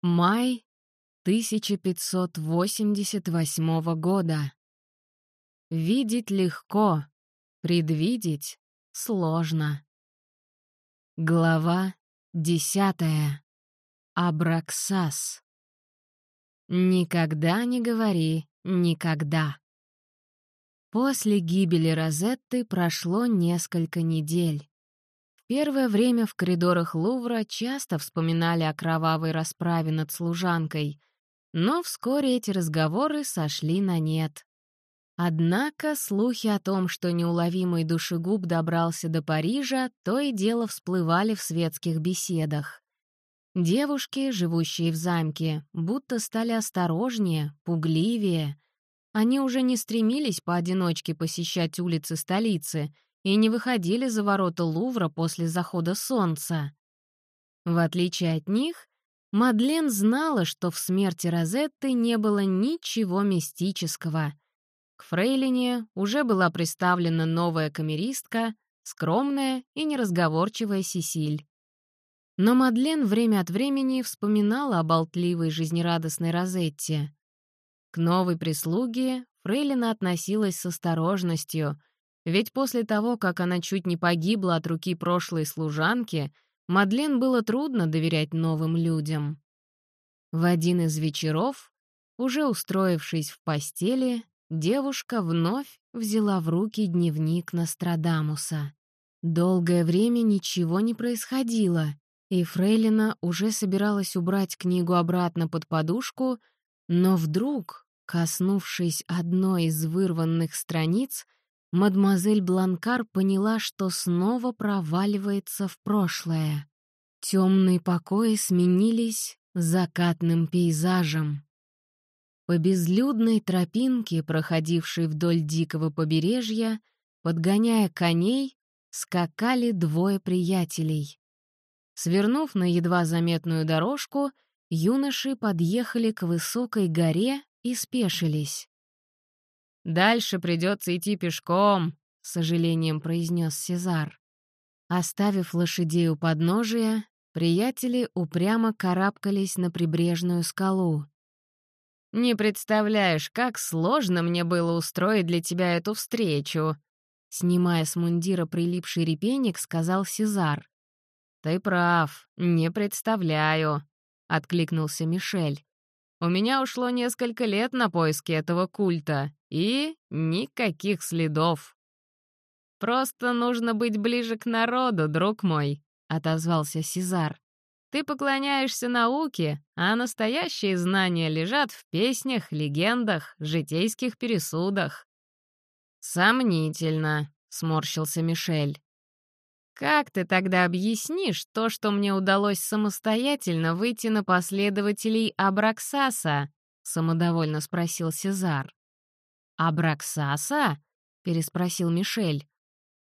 Май 1588 года. Видеть легко, предвидеть сложно. Глава десятая. Абраксас. Никогда не говори «никогда». После гибели Розетты прошло несколько недель. Первое время в коридорах Лувра часто вспоминали о кровавой расправе над служанкой, но вскоре эти разговоры сошли на нет. Однако слухи о том, что неуловимый душегуб добрался до Парижа, то и дело всплывали в светских беседах. Девушки, живущие в замке, будто стали осторожнее, пугливее. Они уже не стремились поодиночке посещать улицы столицы и не выходили за ворота Лувра после захода солнца. В отличие от них, Мадлен знала, что в смерти Розетты не было ничего мистического — к Фрейлине уже была представлена новая камеристка, скромная и неразговорчивая Сесиль. Но Мадлен время от времени вспоминала о болтливой жизнерадостной Розетте. К новой прислуге Фрейлина относилась с осторожностью, ведь после того, как она чуть не погибла от руки прошлой служанки, Мадлен было трудно доверять новым людям. В один из вечеров, уже устроившись в постели, девушка вновь взяла в руки дневник Нострадамуса. Долгое время ничего не происходило, и Фрейлина уже собиралась убрать книгу обратно под подушку, но вдруг, коснувшись одной из вырванных страниц, мадемуазель Бланкар поняла, что снова проваливается в прошлое. Темные покои сменились закатным пейзажем. По безлюдной тропинке, проходившей вдоль дикого побережья, подгоняя коней, скакали двое приятелей. Свернув на едва заметную дорожку, юноши подъехали к высокой горе и спешились. «Дальше придется идти пешком», — с сожалением произнес Сезар. Оставив лошадей у подножия, приятели упрямо карабкались на прибрежную скалу. «Не представляешь, как сложно мне было устроить для тебя эту встречу», снимая с мундира прилипший репейник, сказал Сезар. «Ты прав, не представляю», — откликнулся Мишель. «У меня ушло несколько лет на поиски этого культа, и никаких следов». «Просто нужно быть ближе к народу, друг мой», — отозвался Сезар. Ты поклоняешься науке, а настоящие знания лежат в песнях, легендах, житейских пересудах». «Сомнительно», — сморщился Мишель. «Как ты тогда объяснишь то, что мне удалось самостоятельно выйти на последователей Абраксаса?» — самодовольно спросил Сезар. «Абраксаса?» — переспросил Мишель.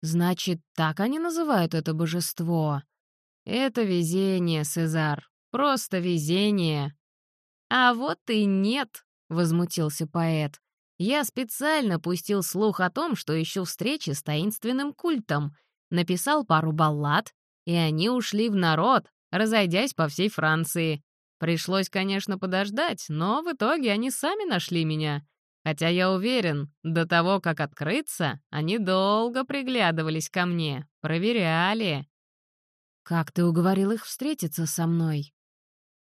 «Значит, так они называют это божество?» «Это везение, Сезар, просто везение». «А вот и нет», — возмутился поэт. «Я специально пустил слух о том, что ищу встречи с таинственным культом, написал пару баллад, и они ушли в народ, разойдясь по всей Франции. Пришлось, конечно, подождать, но в итоге они сами нашли меня. Хотя я уверен, до того, как открыться, они долго приглядывались ко мне, проверяли. «Как ты уговорил их встретиться со мной?»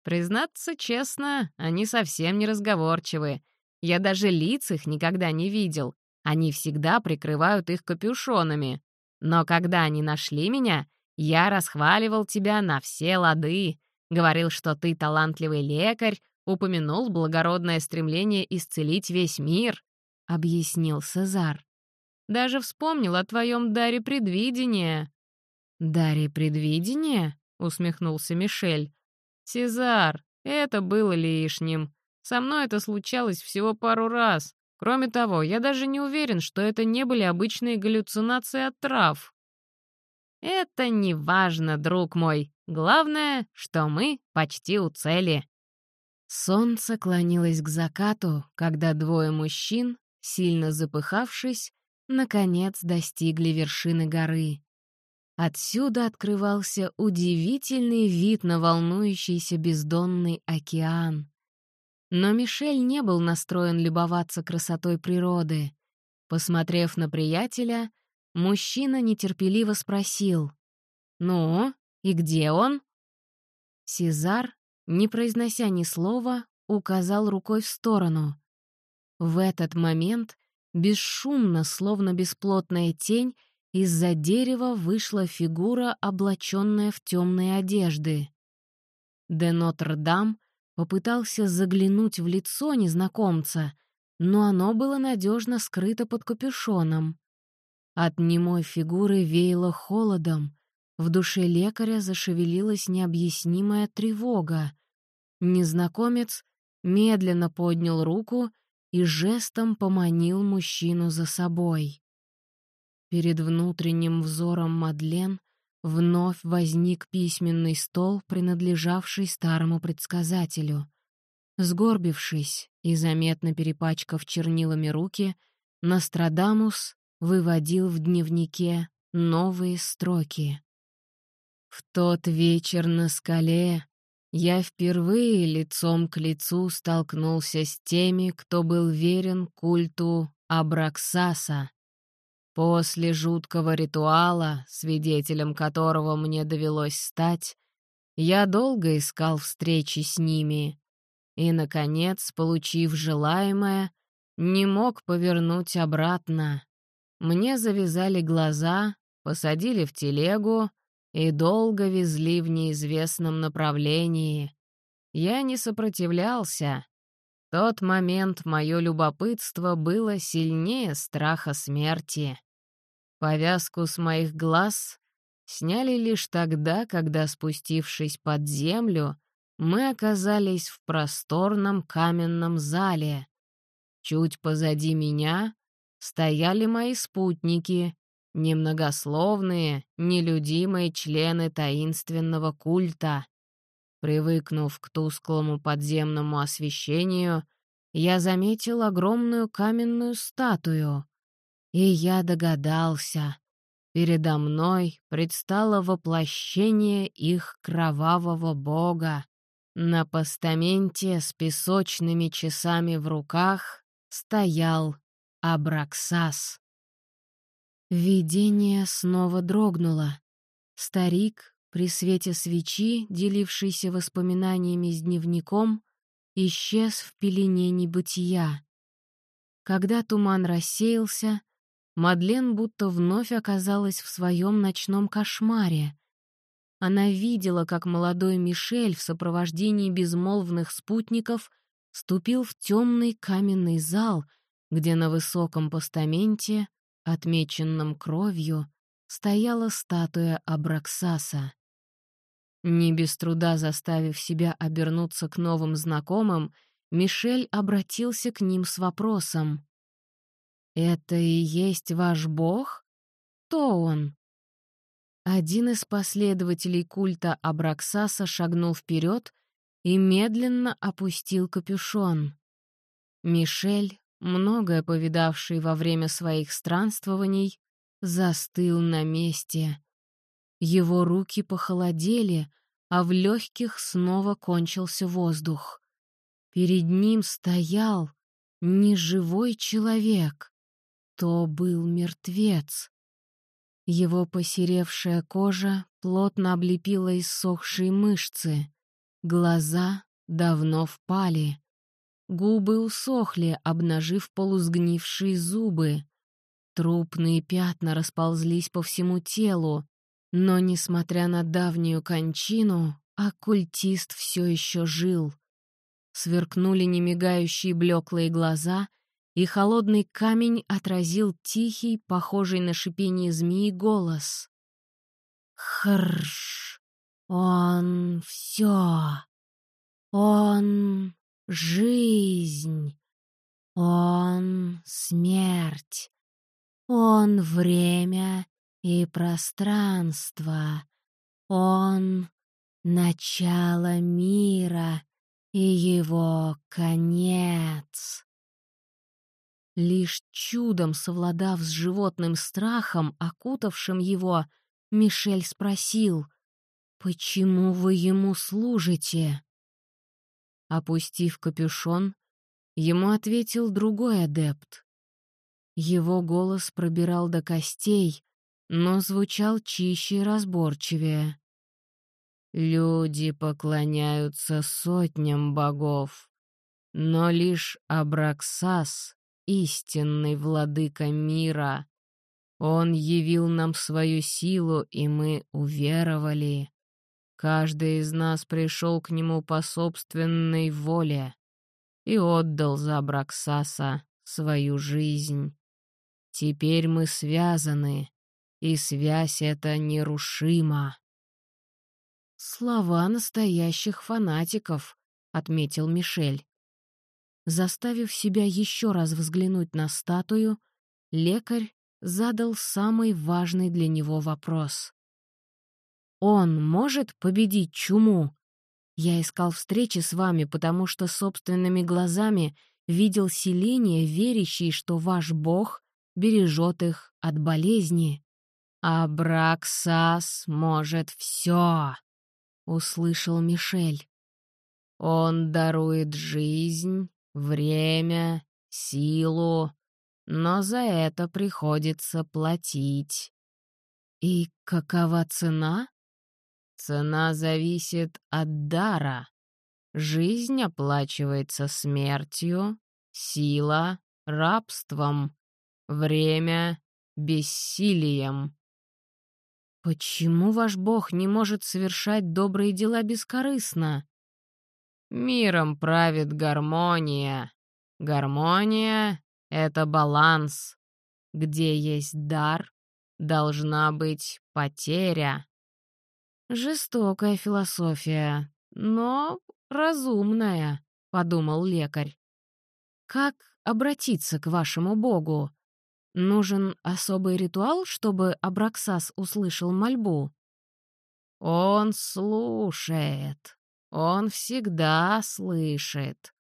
«Признаться честно, они совсем не разговорчивы. Я даже лиц их никогда не видел. Они всегда прикрывают их капюшонами. Но когда они нашли меня, я расхваливал тебя на все лады. Говорил, что ты талантливый лекарь, упомянул благородное стремление исцелить весь мир», — объяснил Сезар. «Даже вспомнил о твоем даре предвидения». «Дарья предвидения?» — усмехнулся Мишель. «Сезар, это было лишним. Со мной это случалось всего пару раз. Кроме того, я даже не уверен, что это не были обычные галлюцинации от трав». «Это не важно, друг мой. Главное, что мы почти у цели». Солнце клонилось к закату, когда двое мужчин, сильно запыхавшись, наконец достигли вершины горы. Отсюда открывался удивительный вид на волнующийся бездонный океан. Но Мишель не был настроен любоваться красотой природы. Посмотрев на приятеля, мужчина нетерпеливо спросил. «Ну, и где он?» Сезар, не произнося ни слова, указал рукой в сторону. В этот момент, бесшумно, словно бесплотная тень, из-за дерева вышла фигура, облаченная в темные одежды. Де Нотр-Дам попытался заглянуть в лицо незнакомца, но оно было надежно скрыто под капюшоном. От немой фигуры веяло холодом, в душе лекаря зашевелилась необъяснимая тревога. Незнакомец медленно поднял руку и жестом поманил мужчину за собой. Перед внутренним взором Мадлен вновь возник письменный стол, принадлежавший старому предсказателю. Сгорбившись и заметно перепачкав чернилами руки, Нострадамус выводил в дневнике новые строки. В тот вечер на скале я впервые лицом к лицу столкнулся с теми, кто был верен культу Абраксаса. После жуткого ритуала, свидетелем которого мне довелось стать, я долго искал встречи с ними и, наконец, получив желаемое, не мог повернуть обратно. Мне завязали глаза, посадили в телегу и долго везли в неизвестном направлении. Я не сопротивлялся. В тот момент мое любопытство было сильнее страха смерти. Повязку с моих глаз сняли лишь тогда, когда, спустившись под землю, мы оказались в просторном каменном зале. Чуть позади меня стояли мои спутники, немногословные, нелюдимые члены таинственного культа. Привыкнув к тусклому подземному освещению, я заметил огромную каменную статую, и я догадался. Передо мной предстало воплощение их кровавого бога. На постаменте с песочными часами в руках стоял Абраксас. Видение снова дрогнуло. Старик, при свете свечи, делившийся воспоминаниями с дневником, исчез в пелене небытия. Когда туман рассеялся, Мадлен будто вновь оказалась в своем ночном кошмаре. Она видела, как молодой Мишель в сопровождении безмолвных спутников ступил в темный каменный зал, где на высоком постаменте отмеченном кровью, стояла статуя Абраксаса. Не без труда заставив себя обернуться к новым знакомым, Мишель обратился к ним с вопросом. «Это и есть ваш бог? Кто он?» Один из последователей культа Абраксаса шагнул вперед и медленно опустил капюшон. Мишель многое повидавший во время своих странствований, застыл на месте. Его руки похолодели, а в легких снова кончился воздух. Перед ним стоял неживой человек. То был мертвец. Его посеревшая кожа плотно облепила иссохшие мышцы. Глаза давно впали. Губы усохли, обнажив полусгнившие зубы. Трупные пятна расползлись по всему телу, но, несмотря на давнюю кончину, оккультист все еще жил. Сверкнули немигающие блеклые глаза, и холодный камень отразил тихий, похожий на шипение змеи, голос. «Хрш! Он все! Он жизнь. Он — смерть. Он — время и пространство. Он — начало мира и его конец. Лишь чудом совладав с животным страхом, окутавшим его, Мишель спросил, «Почему вы ему служите?» Опустив капюшон, ему ответил другой адепт. Его голос пробирал до костей, но звучал чище и разборчивее. Люди поклоняются сотням богов, но лишь Абраксас, истинный владыка мира. Он явил нам свою силу, и мы уверовали. Каждый из нас пришел к нему по собственной воле и отдал за Абраксаса свою жизнь. Теперь мы связаны, и связь эта нерушима. «Слова настоящих фанатиков», — отметил Мишель. Заставив себя еще раз взглянуть на статую, лекарь задал самый важный для него вопрос. «Он может победить чуму?» Я искал встречи с вами, потому что собственными глазами видел селение, верящий, что ваш бог бережет их от болезни. А Браксас может все, услышал Мишель. Он дарует жизнь, время, силу, но за это приходится платить. И какова цена? Цена зависит от дара. Жизнь оплачивается смертью, сила — рабством, время — бессилием. Почему ваш бог не может совершать добрые дела бескорыстно? Миром правит гармония. Гармония — это баланс. Где есть дар, должна быть потеря. Жестокая философия, но разумная, — подумал лекарь. Как обратиться к вашему богу? Нужен особый ритуал, чтобы Абраксас услышал мольбу? Он слушает. Он всегда слышит.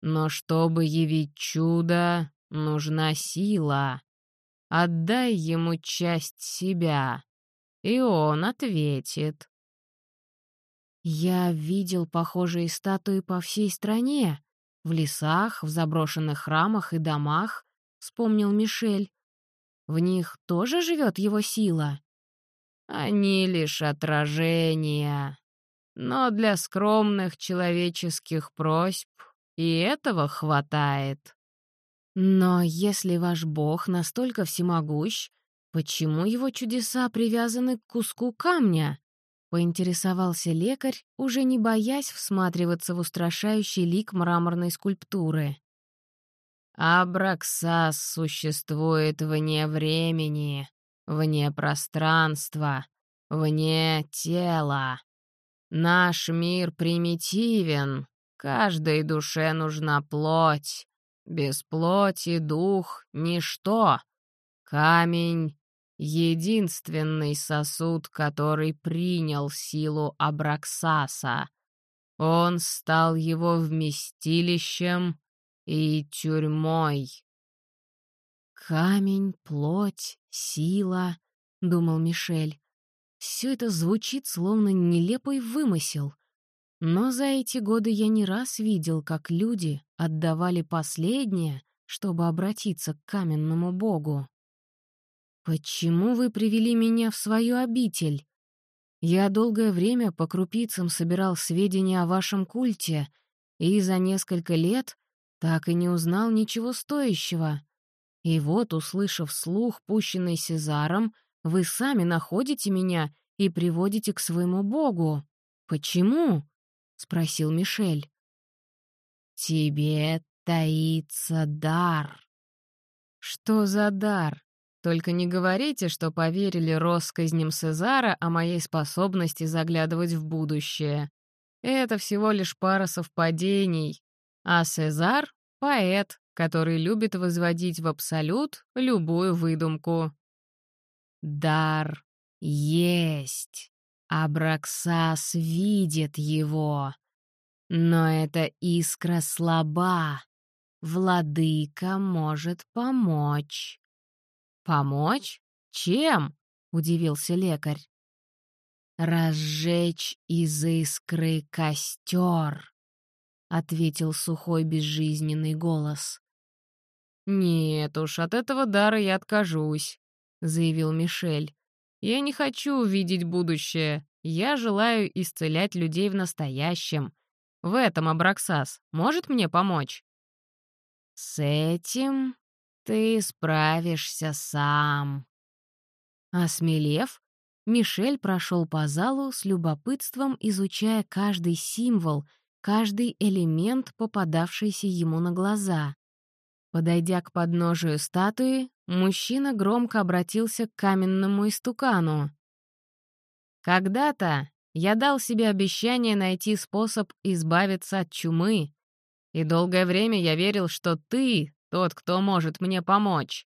Но чтобы явить чудо, нужна сила. Отдай ему часть себя, и он ответит. Я видел похожие статуи по всей стране, в лесах, в заброшенных храмах и домах, вспомнил Мишель. В них тоже живет его сила? Они лишь отражения. Но для скромных человеческих просьб и этого хватает. Но если ваш бог настолько всемогущ, почему его чудеса привязаны к куску камня? Поинтересовался лекарь, уже не боясь всматриваться в устрашающий лик мраморной скульптуры. Абраксас существует вне времени, вне пространства, вне тела. Наш мир примитивен, каждой душе нужна плоть. Без плоти дух — ничто. Камень — единственный сосуд, который принял силу Абраксаса. Он стал его вместилищем и тюрьмой. «Камень, плоть, сила», — думал Мишель. «Все это звучит словно нелепый вымысел. Но за эти годы я не раз видел, как люди отдавали последнее, чтобы обратиться к каменному богу. «Почему вы привели меня в свою обитель? Я долгое время по крупицам собирал сведения о вашем культе, и за несколько лет так и не узнал ничего стоящего. И вот, услышав слух, пущенный Сезаром, вы сами находите меня и приводите к своему богу. Почему?» — спросил Мишель. «Тебе таится дар». «Что за дар? Только не говорите, что поверили россказням Сезара о моей способности заглядывать в будущее. Это всего лишь пара совпадений, а Сезар — поэт, который любит возводить в абсолют любую выдумку. Дар есть. Абраксас видит его. Но эта искра слаба. Владыка может помочь. Помочь? Чем? удивился лекарь. «Разжечь из искры костер», — ответил сухой безжизненный голос. «Нет уж, от этого дара я откажусь», — заявил Мишель. «Я не хочу увидеть будущее. Я желаю исцелять людей в настоящем. В этом Абраксас может мне помочь?» «С этим ты справишься сам». Осмелев, Мишель прошел по залу с любопытством, изучая каждый символ, каждый элемент, попадавшийся ему на глаза. Подойдя к подножию статуи, мужчина громко обратился к каменному истукану. «Когда-то я дал себе обещание найти способ избавиться от чумы, и долгое время я верил, что ты тот, кто может мне помочь.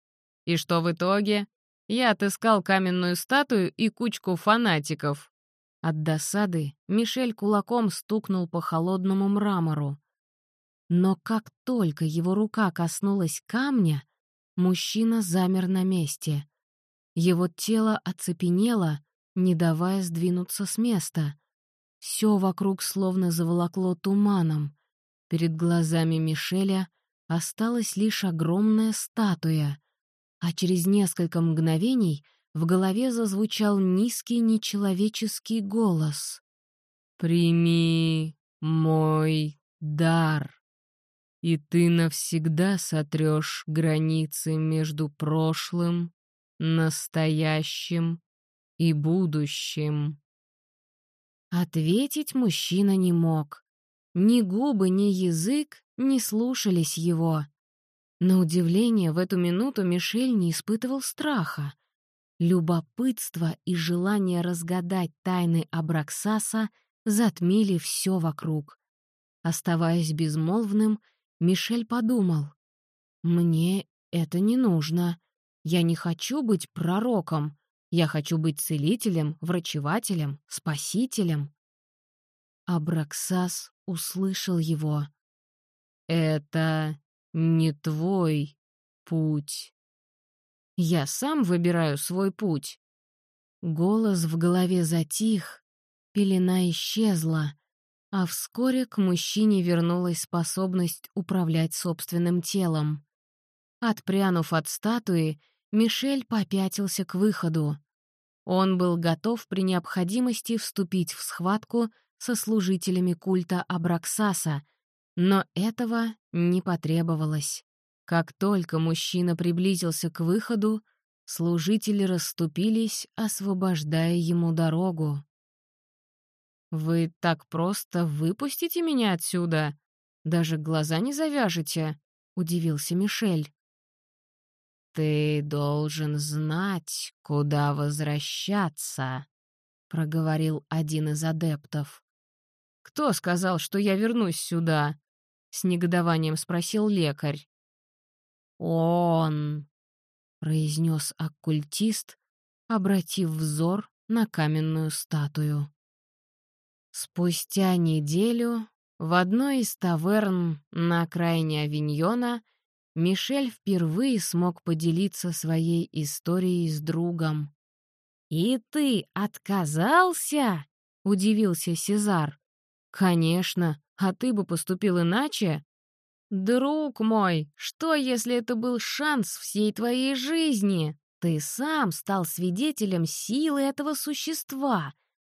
И что в итоге? Я отыскал каменную статую и кучку фанатиков». От досады Мишель кулаком стукнул по холодному мрамору. Но как только его рука коснулась камня, мужчина замер на месте. Его тело оцепенело, не давая сдвинуться с места. Все вокруг словно заволокло туманом. Перед глазами Мишеля осталась лишь огромная статуя, а через несколько мгновений в голове зазвучал низкий нечеловеческий голос. «Прими мой дар» и ты навсегда сотрешь границы между прошлым, настоящим и будущим. Ответить мужчина не мог. Ни губы, ни язык не слушались его. На удивление, в эту минуту Мишель не испытывал страха. Любопытство и желание разгадать тайны Абраксаса затмили все вокруг. Оставаясь безмолвным, Мишель подумал. «Мне это не нужно. Я не хочу быть пророком. Я хочу быть целителем, врачевателем, спасителем». Абраксас услышал его. «Это не твой путь. Я сам выбираю свой путь». Голос в голове затих, пелена исчезла, а вскоре к мужчине вернулась способность управлять собственным телом. Отпрянув от статуи, Мишель попятился к выходу. Он был готов при необходимости вступить в схватку со служителями культа Абраксаса, но этого не потребовалось. Как только мужчина приблизился к выходу, служители расступились, освобождая ему дорогу. «Вы так просто выпустите меня отсюда? Даже глаза не завяжете?» — удивился Мишель. «Ты должен знать, куда возвращаться», — проговорил один из адептов. «Кто сказал, что я вернусь сюда?» — с негодованием спросил лекарь. «Он», — произнес оккультист, обратив взор на каменную статую. Спустя неделю в одной из таверн на окраине Авиньона Мишель впервые смог поделиться своей историей с другом. «И ты отказался?» — удивился Сезар. «Конечно, а ты бы поступил иначе?» «Друг мой, что, если это был шанс всей твоей жизни? Ты сам стал свидетелем силы этого существа,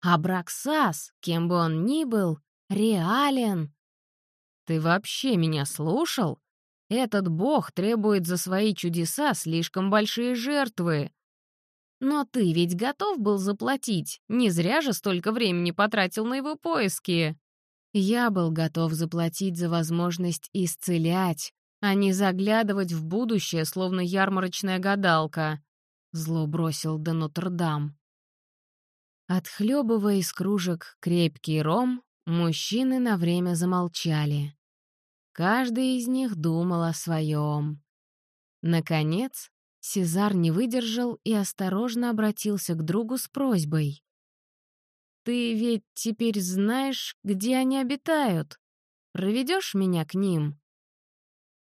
а Браксас, кем бы он ни был, реален. Ты вообще меня слушал? Этот бог требует за свои чудеса слишком большие жертвы. Но ты ведь готов был заплатить, не зря же столько времени потратил на его поиски. Я был готов заплатить за возможность исцелять, а не заглядывать в будущее, словно ярмарочная гадалка. Зло бросил до Нотр-Дам. Отхлебывая из кружек крепкий ром, мужчины на время замолчали. Каждый из них думал о своем. Наконец, Сезар не выдержал и осторожно обратился к другу с просьбой. «Ты ведь теперь знаешь, где они обитают. Проведешь меня к ним?»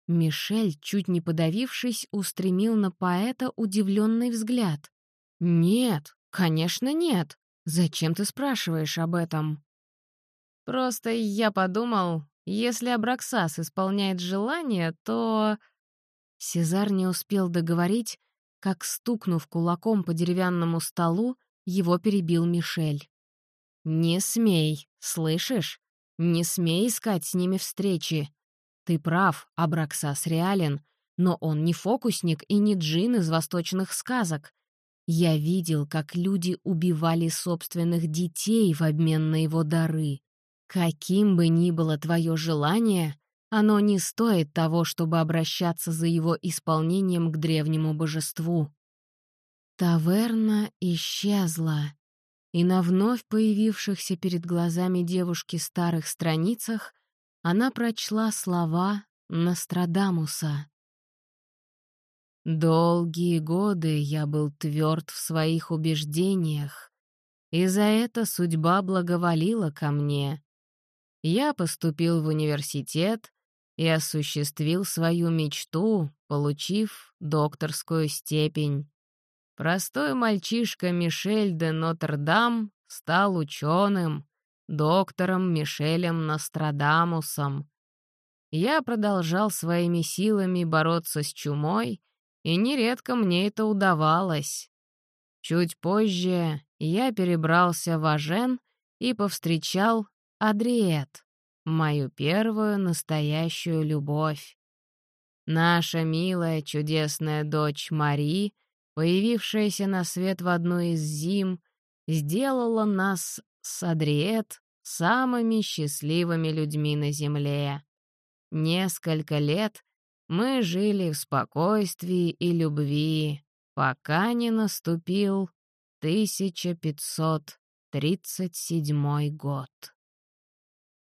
Мишель, чуть не подавившись, устремил на поэта удивленный взгляд. «Нет, конечно нет. Зачем ты спрашиваешь об этом?» «Просто я подумал, если Абраксас исполняет желание, то...» Сезар не успел договорить, как, стукнув кулаком по деревянному столу, его перебил Мишель. «Не смей, слышишь? Не смей искать с ними встречи. Ты прав, Абраксас реален, но он не фокусник и не джин из восточных сказок. Я видел, как люди убивали собственных детей в обмен на его дары. Каким бы ни было твое желание, оно не стоит того, чтобы обращаться за его исполнением к древнему божеству. Таверна исчезла, и на вновь появившихся перед глазами девушки старых страницах она прочла слова Нострадамуса. «Долгие годы я был тверд в своих убеждениях, и за это судьба благоволила ко мне. Я поступил в университет и осуществил свою мечту, получив докторскую степень. Простой мальчишка Мишель де Нотр-Дам стал ученым, доктором Мишелем Нострадамусом. Я продолжал своими силами бороться с чумой, и нередко мне это удавалось. Чуть позже я перебрался в Ажен и повстречал Адриет, мою первую настоящую любовь. Наша милая чудесная дочь Мари, появившаяся на свет в одну из зим, сделала нас с Адриет самыми счастливыми людьми на земле. Несколько лет мы жили в спокойствии и любви, пока не наступил 1537 год.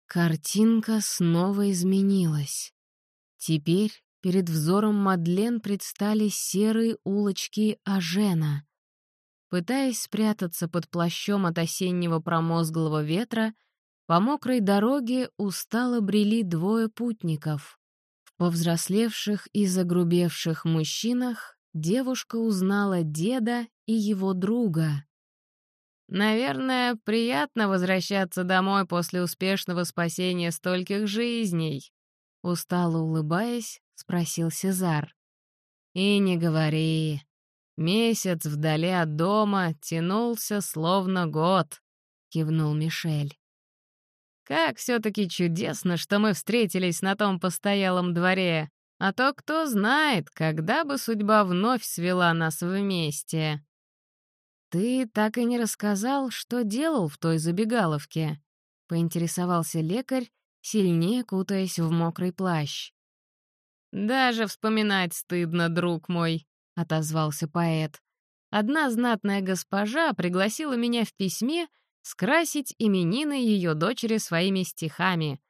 Картинка снова изменилась. Теперь перед взором Мадлен предстали серые улочки Ажена. Пытаясь спрятаться под плащом от осеннего промозглого ветра, по мокрой дороге устало брели двое путников. В повзрослевших и загрубевших мужчинах девушка узнала деда и его друга. Наверное, приятно возвращаться домой после успешного спасения стольких жизней. Устало улыбаясь, спросил Сезар. И не говори. Месяц вдали от дома тянулся словно год, кивнул Мишель. Как все-таки чудесно, что мы встретились на том постоялом дворе, а то кто знает, когда бы судьба вновь свела нас вместе. «Ты так и не рассказал, что делал в той забегаловке», — поинтересовался лекарь, сильнее кутаясь в мокрый плащ. «Даже вспоминать стыдно, друг мой», — отозвался поэт. «Одна знатная госпожа пригласила меня в письме скрасить именины ее дочери своими стихами.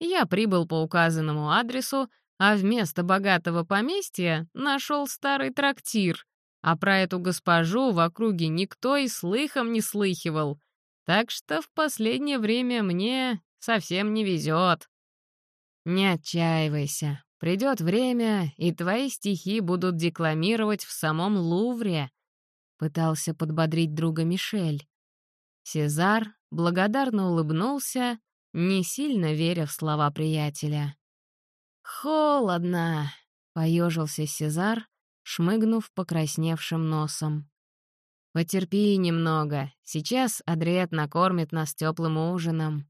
Я прибыл по указанному адресу, а вместо богатого поместья нашел старый трактир, а про эту госпожу в округе никто и слыхом не слыхивал. Так что в последнее время мне совсем не везет. Не отчаивайся. Придет время, и твои стихи будут декламировать в самом Лувре. Пытался подбодрить друга Мишель. Сезар благодарно улыбнулся, не сильно веря в слова приятеля. «Холодно», — поежился Сезар, шмыгнув покрасневшим носом. «Потерпи немного. Сейчас Адриет накормит нас теплым ужином».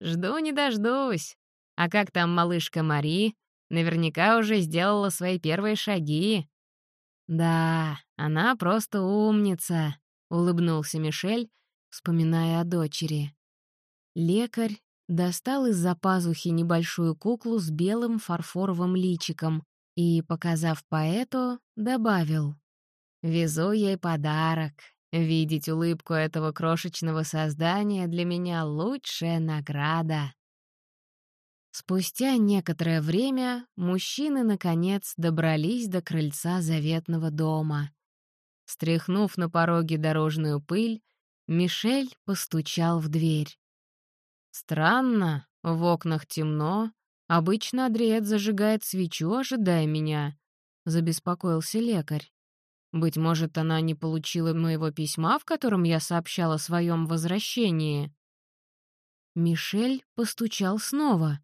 «Жду не дождусь. А как там малышка Мари? Наверняка уже сделала свои первые шаги». «Да, она просто умница», — улыбнулся Мишель, вспоминая о дочери. Лекарь достал из-за пазухи небольшую куклу с белым фарфоровым личиком, и, показав поэту, добавил. «Везу ей подарок. Видеть улыбку этого крошечного создания для меня лучшая награда». Спустя некоторое время мужчины, наконец, добрались до крыльца заветного дома. Стряхнув на пороге дорожную пыль, Мишель постучал в дверь. Странно, в окнах темно, Обычно Адриет зажигает свечу, ожидая меня», — забеспокоился лекарь. Быть может, она не получила моего письма, в котором я сообщала о своем возвращении. Мишель постучал снова,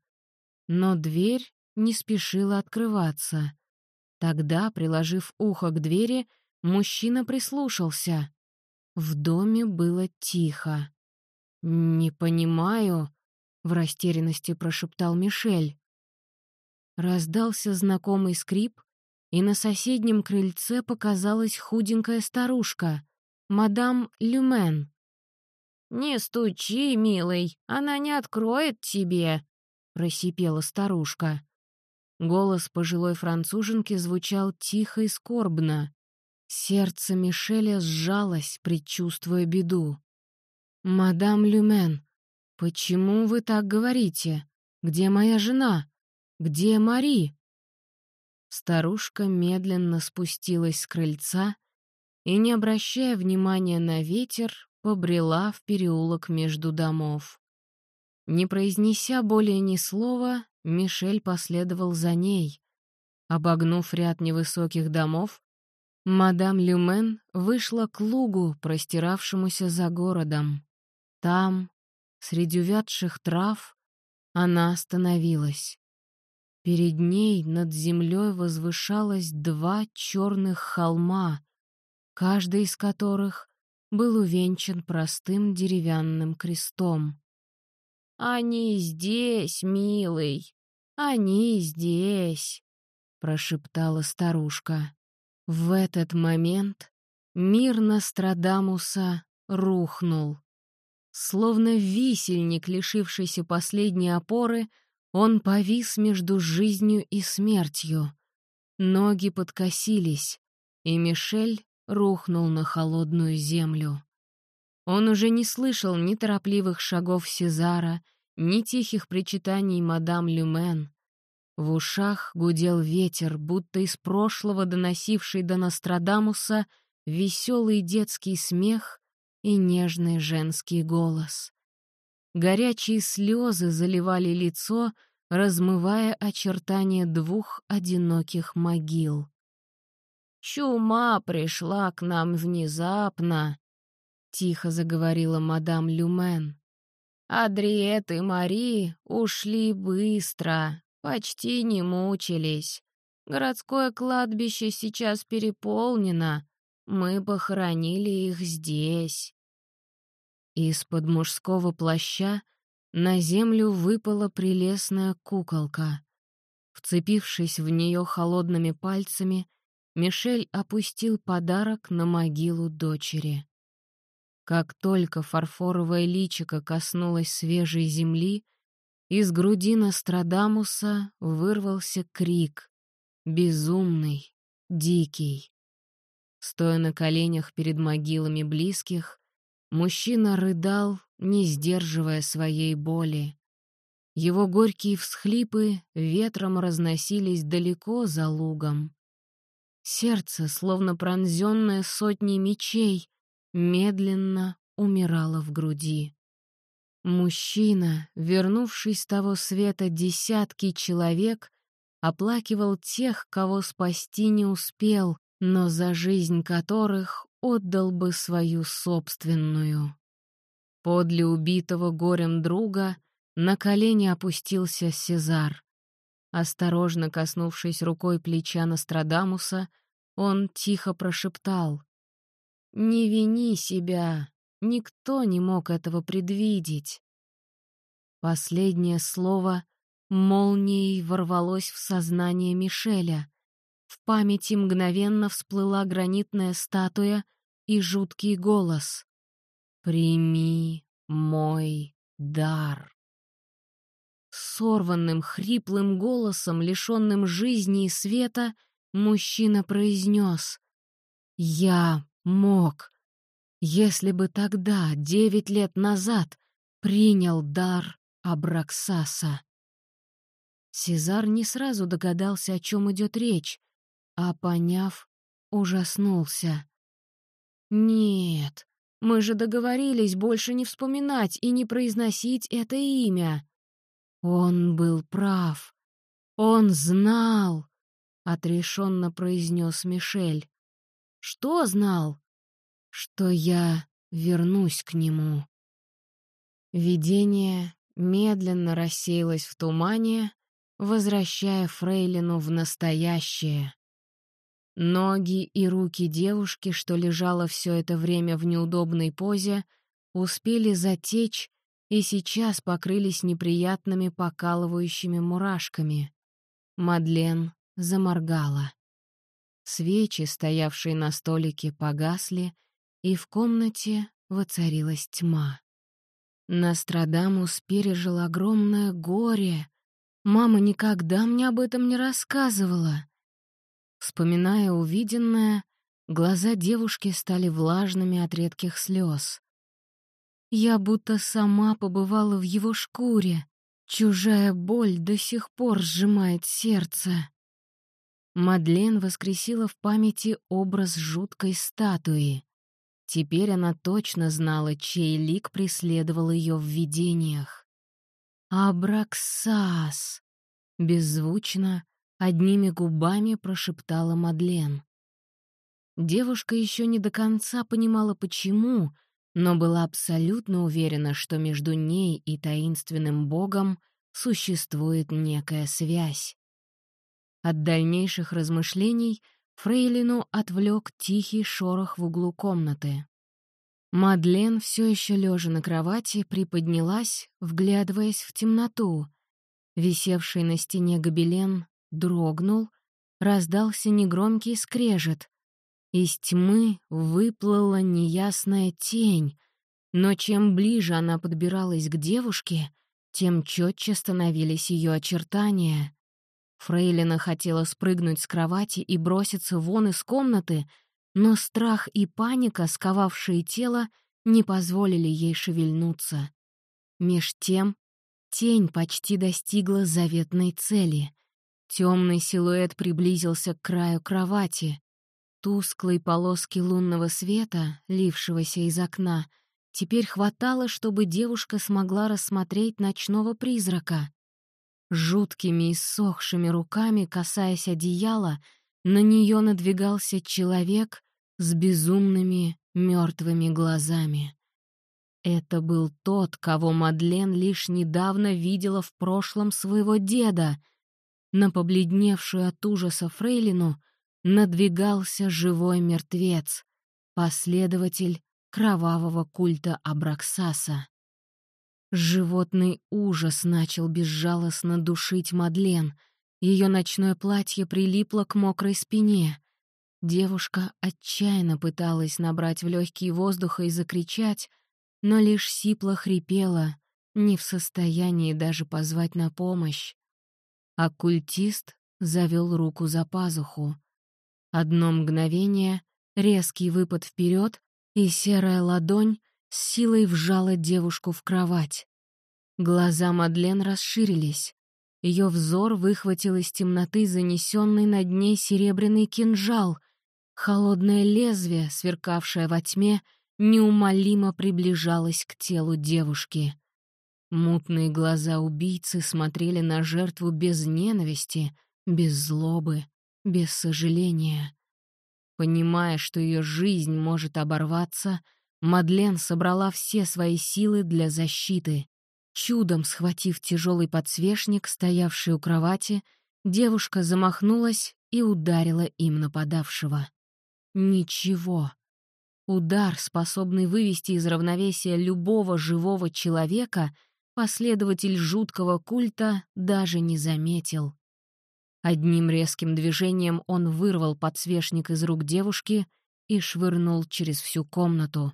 но дверь не спешила открываться. Тогда, приложив ухо к двери, мужчина прислушался. В доме было тихо. «Не понимаю», — в растерянности прошептал Мишель. Раздался знакомый скрип, и на соседнем крыльце показалась худенькая старушка, мадам Люмен. «Не стучи, милый, она не откроет тебе», — просипела старушка. Голос пожилой француженки звучал тихо и скорбно. Сердце Мишеля сжалось, предчувствуя беду. «Мадам Люмен, почему вы так говорите? Где моя жена? Где Мари?» Старушка медленно спустилась с крыльца и, не обращая внимания на ветер, побрела в переулок между домов. Не произнеся более ни слова, Мишель последовал за ней. Обогнув ряд невысоких домов, мадам Люмен вышла к лугу, простиравшемуся за городом. Там, среди увядших трав, она остановилась. Перед ней над землей возвышалось два черных холма, каждый из которых был увенчан простым деревянным крестом. «Они здесь, милый, они здесь», — прошептала старушка. В этот момент мир Нострадамуса рухнул. Словно висельник, лишившийся последней опоры, он повис между жизнью и смертью. Ноги подкосились, и Мишель рухнул на холодную землю. Он уже не слышал ни торопливых шагов Сезара, ни тихих причитаний мадам Люмен. В ушах гудел ветер, будто из прошлого доносивший до Нострадамуса веселый детский смех и нежный женский голос. Горячие слезы заливали лицо, размывая очертания двух одиноких могил. «Чума пришла к нам внезапно», — тихо заговорила мадам Люмен. «Адриет и Мари ушли быстро, почти не мучились. Городское кладбище сейчас переполнено, мы похоронили их здесь». Из-под мужского плаща на землю выпала прелестная куколка. Вцепившись в нее холодными пальцами, Мишель опустил подарок на могилу дочери. Как только фарфоровое личико коснулось свежей земли, из груди Нострадамуса вырвался крик, безумный, дикий. Стоя на коленях перед могилами близких, Мужчина рыдал, не сдерживая своей боли. Его горькие всхлипы ветром разносились далеко за лугом. Сердце, словно пронзенное сотней мечей, медленно умирало в груди. Мужчина, вернувший с того света десятки человек, оплакивал тех, кого спасти не успел, но за жизнь которых отдал бы свою собственную. Подле убитого горем друга на колени опустился Сезар. Осторожно коснувшись рукой плеча Нострадамуса, он тихо прошептал. «Не вини себя, никто не мог этого предвидеть». Последнее слово молнией ворвалось в сознание Мишеля. В памяти мгновенно всплыла гранитная статуя и жуткий голос. «Прими мой дар». Сорванным, хриплым голосом, лишенным жизни и света, мужчина произнес «Я мог, если бы тогда, девять лет назад, принял дар Абраксаса». Сезар не сразу догадался, о чем идет речь, а, поняв, ужаснулся. «Нет, мы же договорились больше не вспоминать и не произносить это имя». «Он был прав. Он знал», — отрешенно произнес Мишель. Что знал? Что я вернусь к нему. Видение медленно рассеялось в тумане, возвращая Фрейлину в настоящее. Ноги и руки девушки, что лежала все это время в неудобной позе, успели затечь и сейчас покрылись неприятными покалывающими мурашками. Мадлен заморгала. Свечи, стоявшие на столике, погасли, и в комнате воцарилась тьма. Нострадамус пережил огромное горе. Мама никогда мне об этом не рассказывала. Вспоминая увиденное, глаза девушки стали влажными от редких слез. Я будто сама побывала в его шкуре. Чужая боль до сих пор сжимает сердце. Мадлен воскресила в памяти образ жуткой статуи. Теперь она точно знала, чей лик преследовал ее в видениях. «Абраксас!» — беззвучно, одними губами прошептала Мадлен. Девушка еще не до конца понимала, почему, но была абсолютно уверена, что между ней и таинственным богом существует некая связь. От дальнейших размышлений Фрейлину отвлек тихий шорох в углу комнаты. Мадлен, все еще лежа на кровати, приподнялась, вглядываясь в темноту. Висевший на стене гобелен дрогнул, раздался негромкий скрежет. Из тьмы выплыла неясная тень, но чем ближе она подбиралась к девушке, тем четче становились ее очертания. Фрейлина хотела спрыгнуть с кровати и броситься вон из комнаты, но страх и паника, сковавшие тело, не позволили ей шевельнуться. Меж тем тень почти достигла заветной цели. Темный силуэт приблизился к краю кровати. Тусклой полоски лунного света, лившегося из окна, теперь хватало, чтобы девушка смогла рассмотреть ночного призрака. Жуткими и сохшими руками, касаясь одеяла, на нее надвигался человек с безумными мертвыми глазами. Это был тот, кого Мадлен лишь недавно видела в прошлом своего деда — на побледневшую от ужаса фрейлину надвигался живой мертвец, последователь кровавого культа Абраксаса. Животный ужас начал безжалостно душить Мадлен. Ее ночное платье прилипло к мокрой спине. Девушка отчаянно пыталась набрать в легкие воздуха и закричать, но лишь сипло хрипела, не в состоянии даже позвать на помощь. Оккультист завел руку за пазуху. Одно мгновение, резкий выпад вперед, и серая ладонь с силой вжала девушку в кровать. Глаза Мадлен расширились. Ее взор выхватил из темноты занесенный над ней серебряный кинжал. Холодное лезвие, сверкавшее во тьме, неумолимо приближалось к телу девушки. Мутные глаза убийцы смотрели на жертву без ненависти, без злобы, без сожаления. Понимая, что ее жизнь может оборваться, Мадлен собрала все свои силы для защиты. Чудом схватив тяжелый подсвечник, стоявший у кровати, девушка замахнулась и ударила им нападавшего. Ничего. Удар, способный вывести из равновесия любого живого человека — последователь жуткого культа даже не заметил. Одним резким движением он вырвал подсвечник из рук девушки и швырнул через всю комнату.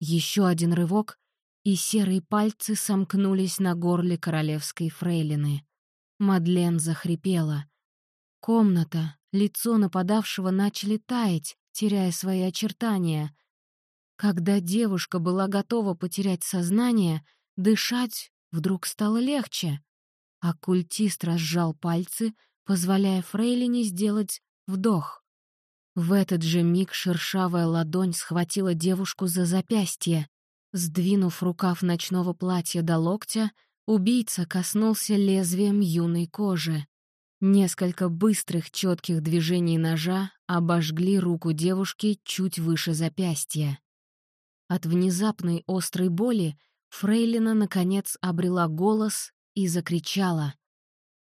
Еще один рывок, и серые пальцы сомкнулись на горле королевской фрейлины. Мадлен захрипела. Комната, лицо нападавшего начали таять, теряя свои очертания. Когда девушка была готова потерять сознание — Дышать вдруг стало легче. Оккультист разжал пальцы, позволяя Фрейлине сделать вдох. В этот же миг шершавая ладонь схватила девушку за запястье. Сдвинув рукав ночного платья до локтя, убийца коснулся лезвием юной кожи. Несколько быстрых четких движений ножа обожгли руку девушки чуть выше запястья. От внезапной острой боли Фрейлина, наконец, обрела голос и закричала.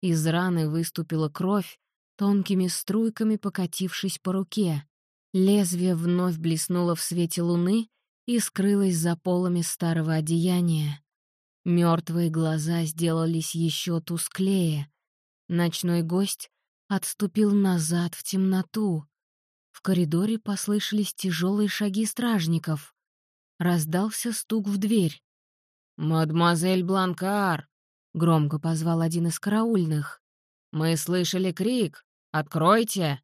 Из раны выступила кровь, тонкими струйками покатившись по руке. Лезвие вновь блеснуло в свете луны и скрылось за полами старого одеяния. Мертвые глаза сделались еще тусклее. Ночной гость отступил назад в темноту. В коридоре послышались тяжелые шаги стражников. Раздался стук в дверь. «Мадемуазель Бланкар!» — громко позвал один из караульных. «Мы слышали крик! Откройте!»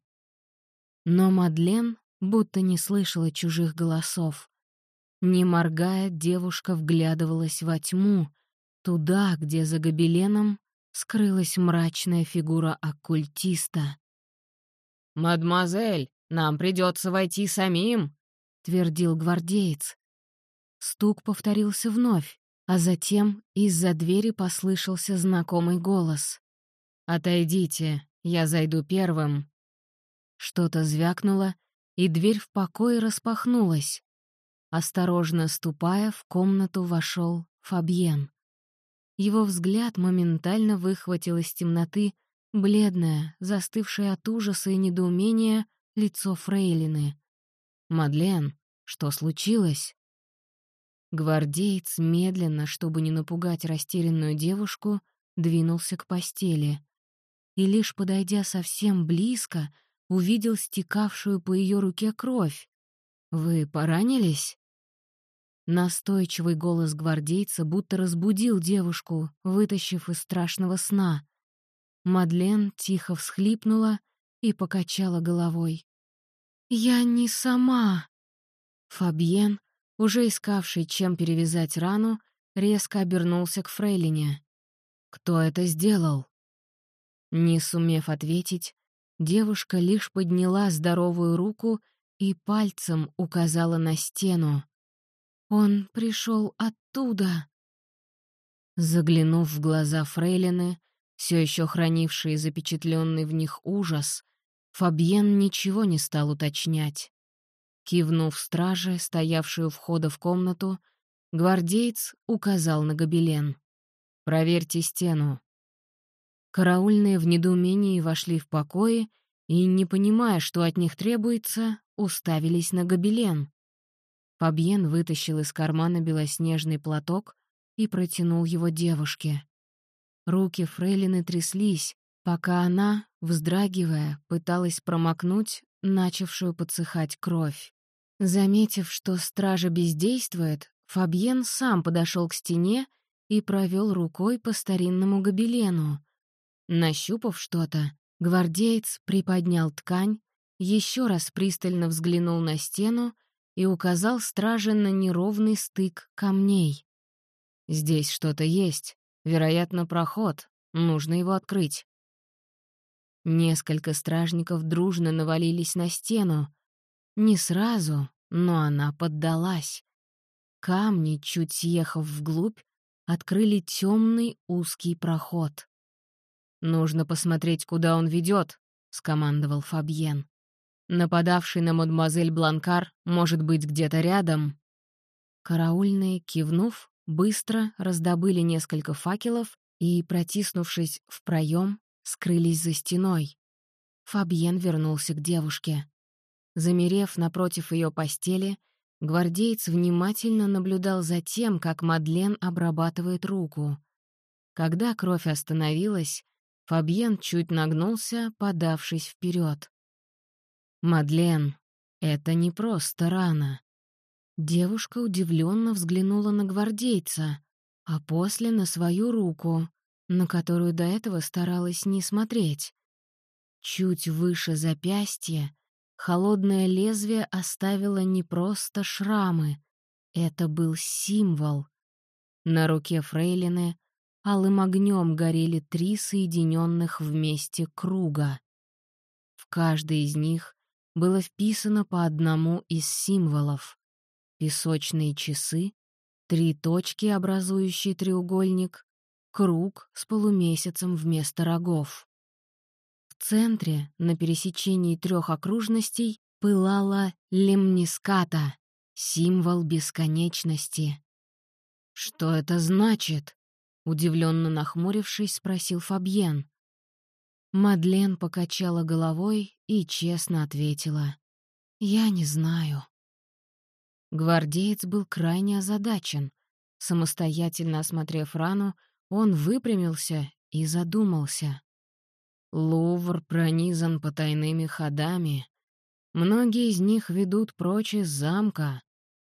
Но Мадлен будто не слышала чужих голосов. Не моргая, девушка вглядывалась во тьму, туда, где за гобеленом скрылась мрачная фигура оккультиста. «Мадемуазель, нам придется войти самим», — твердил гвардеец. Стук повторился вновь, а затем из-за двери послышался знакомый голос. «Отойдите, я зайду первым». Что-то звякнуло, и дверь в покое распахнулась. Осторожно ступая, в комнату вошел Фабьен. Его взгляд моментально выхватил из темноты бледное, застывшее от ужаса и недоумения лицо Фрейлины. «Мадлен, что случилось?» Гвардеец медленно, чтобы не напугать растерянную девушку, двинулся к постели. И лишь подойдя совсем близко, увидел стекавшую по ее руке кровь. «Вы поранились?» Настойчивый голос гвардейца будто разбудил девушку, вытащив из страшного сна. Мадлен тихо всхлипнула и покачала головой. «Я не сама!» Фабьен, уже искавший, чем перевязать рану, резко обернулся к фрейлине. «Кто это сделал?» Не сумев ответить, девушка лишь подняла здоровую руку и пальцем указала на стену. Он пришел оттуда. Заглянув в глаза Фрейлины, все еще хранившие запечатленный в них ужас, Фабьен ничего не стал уточнять. Кивнув страже, стоявшую у входа в комнату, гвардеец указал на гобелен. «Проверьте стену». Караульные в недоумении вошли в покои и, не понимая, что от них требуется, уставились на гобелен. Фабьен вытащил из кармана белоснежный платок и протянул его девушке. Руки Фрейлины тряслись, пока она, вздрагивая, пыталась промокнуть начавшую подсыхать кровь. Заметив, что стража бездействует, Фабьен сам подошел к стене и провел рукой по старинному гобелену. Нащупав что-то, гвардеец приподнял ткань, еще раз пристально взглянул на стену и указал страже на неровный стык камней. «Здесь что-то есть. Вероятно, проход. Нужно его открыть». Несколько стражников дружно навалились на стену. Не сразу, но она поддалась. Камни, чуть съехав вглубь, открыли темный узкий проход. «Нужно посмотреть, куда он ведет», — скомандовал Фабьен. Нападавший на мадемуазель Бланкар может быть где-то рядом. Караульные, кивнув, быстро раздобыли несколько факелов и, протиснувшись в проем, скрылись за стеной. Фабьен вернулся к девушке. Замерев напротив ее постели, гвардеец внимательно наблюдал за тем, как Мадлен обрабатывает руку. Когда кровь остановилась, Фабьен чуть нагнулся, подавшись вперед. «Мадлен, это не просто рана». Девушка удивленно взглянула на гвардейца, а после на свою руку, на которую до этого старалась не смотреть. Чуть выше запястья холодное лезвие оставило не просто шрамы, это был символ. На руке фрейлины алым огнем горели три соединенных вместе круга. В каждой из них было вписано по одному из символов. Песочные часы, три точки, образующие треугольник, круг с полумесяцем вместо рогов. В центре, на пересечении трех окружностей, пылала лемниската, символ бесконечности. «Что это значит?» — удивленно нахмурившись, спросил Фабьен. Мадлен покачала головой и честно ответила. «Я не знаю». Гвардеец был крайне озадачен. Самостоятельно осмотрев рану, он выпрямился и задумался. Лувр пронизан потайными ходами. Многие из них ведут прочь из замка.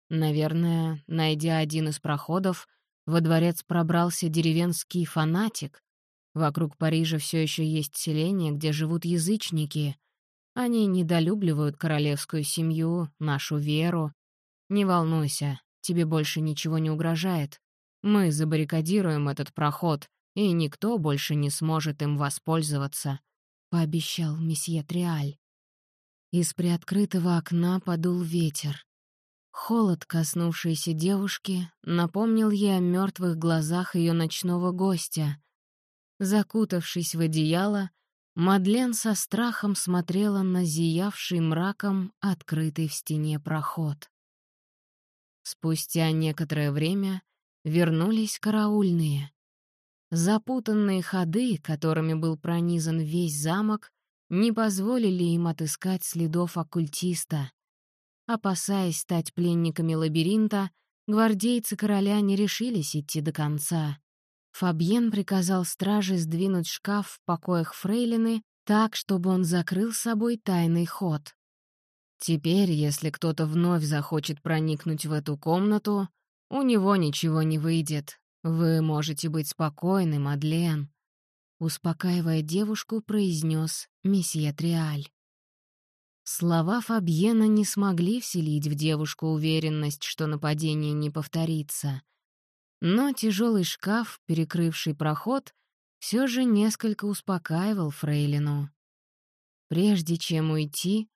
Наверное, найдя один из проходов, во дворец пробрался деревенский фанатик. Вокруг Парижа все еще есть селения, где живут язычники. Они недолюбливают королевскую семью, нашу веру. Не волнуйся, тебе больше ничего не угрожает. Мы забаррикадируем этот проход, и никто больше не сможет им воспользоваться», — пообещал месье Триаль. Из приоткрытого окна подул ветер. Холод, коснувшийся девушки, напомнил ей о мертвых глазах ее ночного гостя. Закутавшись в одеяло, Мадлен со страхом смотрела на зиявший мраком открытый в стене проход. Спустя некоторое время вернулись караульные. Запутанные ходы, которыми был пронизан весь замок, не позволили им отыскать следов оккультиста. Опасаясь стать пленниками лабиринта, гвардейцы короля не решились идти до конца. Фабьен приказал страже сдвинуть шкаф в покоях фрейлины так, чтобы он закрыл собой тайный ход. Теперь, если кто-то вновь захочет проникнуть в эту комнату, у него ничего не выйдет. Вы можете быть спокойны, Мадлен. Успокаивая девушку, произнес месье Триаль. Слова Фабьена не смогли вселить в девушку уверенность, что нападение не повторится. Но тяжелый шкаф, перекрывший проход, все же несколько успокаивал Фрейлину. Прежде чем уйти,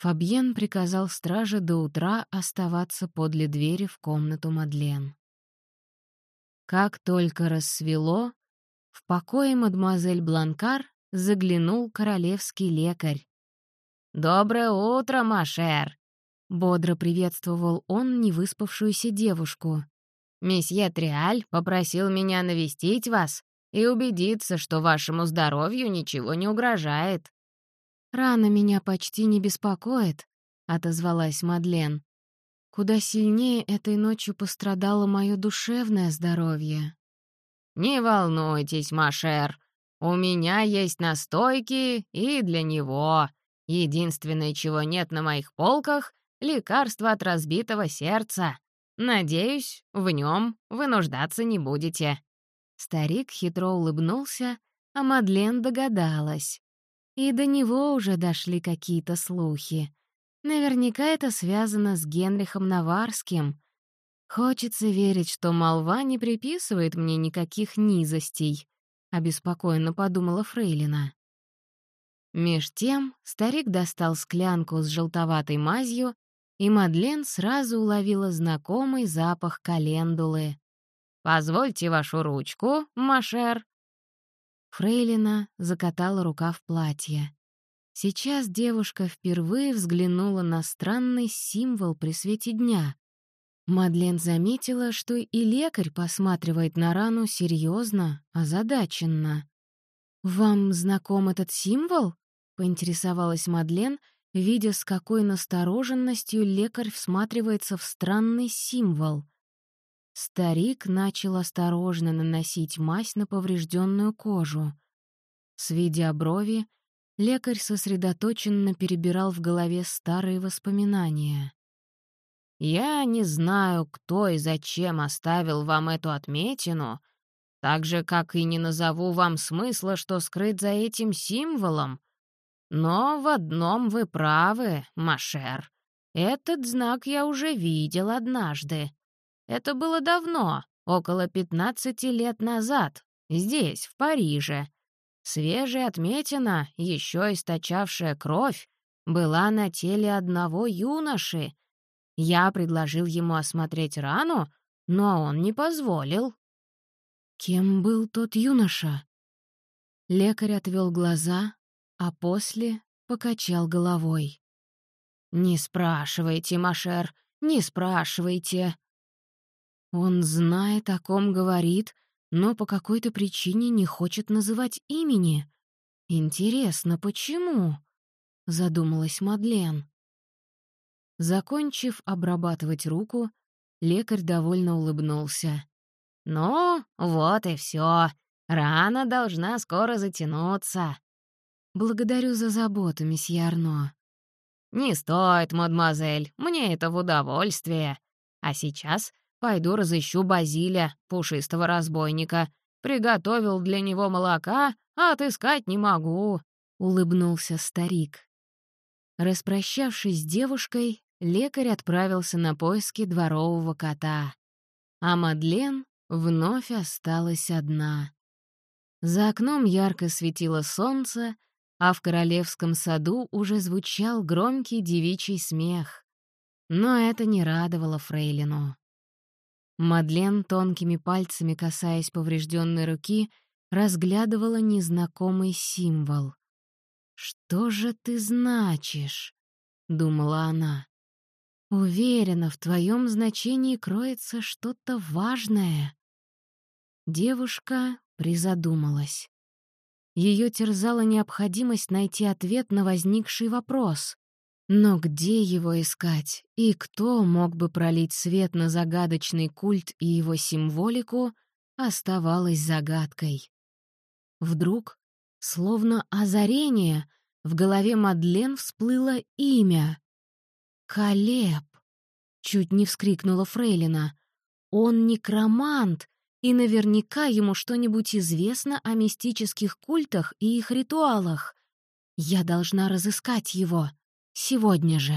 Фабьен приказал страже до утра оставаться подле двери в комнату Мадлен. Как только рассвело, в покое мадемуазель Бланкар заглянул королевский лекарь. «Доброе утро, Машер!» — бодро приветствовал он невыспавшуюся девушку. «Месье Триаль попросил меня навестить вас и убедиться, что вашему здоровью ничего не угрожает». «Рана меня почти не беспокоит», — отозвалась Мадлен. «Куда сильнее этой ночью пострадало мое душевное здоровье». «Не волнуйтесь, Машер, у меня есть настойки и для него. Единственное, чего нет на моих полках — лекарство от разбитого сердца. Надеюсь, в нем вы нуждаться не будете». Старик хитро улыбнулся, а Мадлен догадалась. И до него уже дошли какие-то слухи. Наверняка это связано с Генрихом Наварским. Хочется верить, что молва не приписывает мне никаких низостей, — обеспокоенно подумала Фрейлина. Меж тем старик достал склянку с желтоватой мазью, и Мадлен сразу уловила знакомый запах календулы. «Позвольте вашу ручку, Машер», Фрейлина закатала рука в платье. Сейчас девушка впервые взглянула на странный символ при свете дня. Мадлен заметила, что и лекарь посматривает на рану серьезно, озадаченно. «Вам знаком этот символ?» — поинтересовалась Мадлен, видя, с какой настороженностью лекарь всматривается в странный символ — Старик начал осторожно наносить мазь на поврежденную кожу. Сведя брови, лекарь сосредоточенно перебирал в голове старые воспоминания. «Я не знаю, кто и зачем оставил вам эту отметину, так же, как и не назову вам смысла, что скрыт за этим символом. Но в одном вы правы, Машер. Этот знак я уже видел однажды. Это было давно, около 15 лет назад, здесь, в Париже. Свежая отметина, еще источавшая кровь, была на теле одного юноши. Я предложил ему осмотреть рану, но он не позволил. Кем был тот юноша? Лекарь отвел глаза, а после покачал головой. «Не спрашивайте, Машер, не спрашивайте». Он знает, о ком говорит, но по какой-то причине не хочет называть имени. Интересно, почему? Задумалась Мадлен. Закончив обрабатывать руку, лекарь довольно улыбнулся. «Ну, вот и все. Рана должна скоро затянуться». «Благодарю за заботу, месье Арно». «Не стоит, мадемуазель, мне это в удовольствие. А сейчас пойду разыщу Базиля, пушистого разбойника. Приготовил для него молока, а отыскать не могу», — улыбнулся старик. Распрощавшись с девушкой, лекарь отправился на поиски дворового кота. А Мадлен вновь осталась одна. За окном ярко светило солнце, а в королевском саду уже звучал громкий девичий смех. Но это не радовало Фрейлину. Мадлен, тонкими пальцами касаясь поврежденной руки, разглядывала незнакомый символ. «Что же ты значишь?» — думала она. «Уверена, в твоем значении кроется что-то важное». Девушка призадумалась. Ее терзала необходимость найти ответ на возникший вопрос. Но где его искать, и кто мог бы пролить свет на загадочный культ и его символику, оставалось загадкой. Вдруг, словно озарение, в голове Мадлен всплыло имя. «Калеб!» — чуть не вскрикнула Фрейлина. «Он некромант, и наверняка ему что-нибудь известно о мистических культах и их ритуалах. Я должна разыскать его. Сегодня же».